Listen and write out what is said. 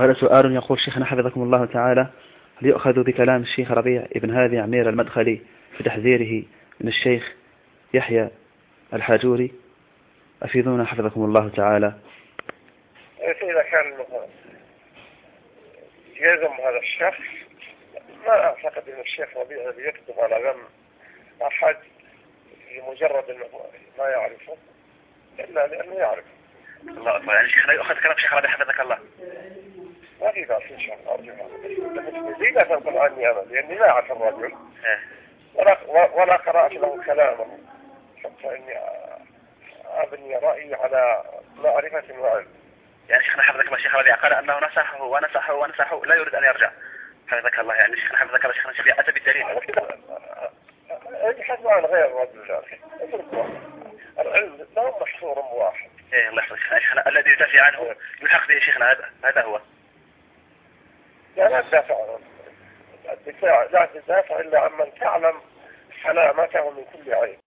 وهذا سؤال يقول شيخنا حفظكم الله تعالى هل يؤخذ بكلام الشيخ ربيع ابن هادي عمير المدخلي في تحذيره من الشيخ يحيى الحاجوري؟ أفيدونا حفظكم الله تعالى. إذا كان يلزم هذا الشخص ما أعتقد أن الشيخ ربيع يكتب على ذم أحد لمجرد أنه ما يعرفه إلا لأنه يعرف الله أكبر. يعني شيخنا يؤخذ كلام شيخ ربيع حفظك الله. ما في بأس إن شاء الله أرجو لي لا تنقل لأني لا أعرف الرجل إيه. ولا ولا قرأت له كلامه حتى إني أبني رأيي على معرفة وعلم يعني شيخنا حفظك الله شيخ ربيع قال أنه نصحه ونصحه ونصحه لا يريد أن يرجع حفظك الله يعني شيخنا حفظك الله شيخنا شفيع أتى بالدليل يبحث عن غير أخي العلم لا محصور واحد إيه الله يحفظك شيخنا الذي يدافع عنه يلحق به شيخنا هذا هذا هو لا لا تدافع. الدفاع لا تدافع إلا عمن تعلم سلامته من كل عيب